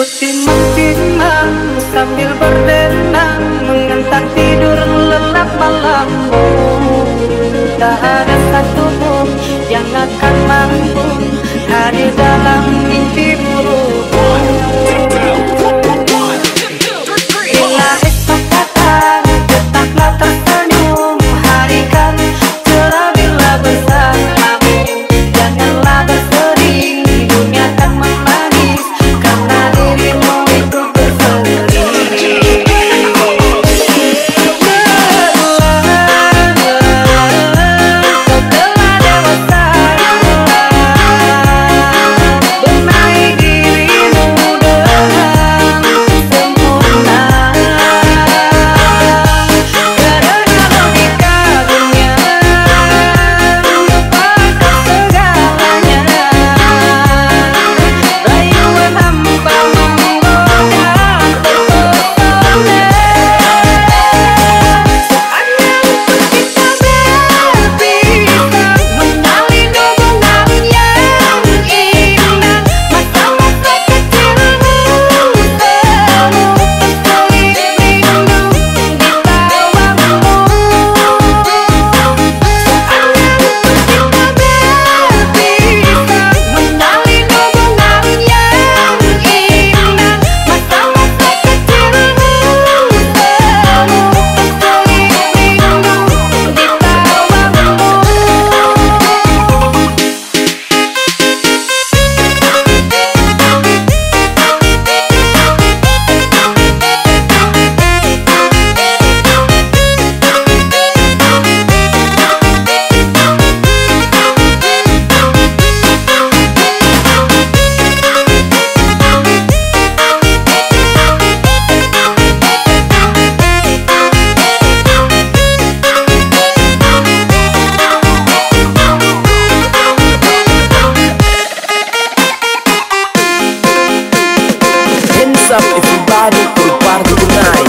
Ku timang-timang sambil berdenang Mengenang tidur lelap malamku Tak ada satupun yang akan mampu hadir Eduardo Dunai.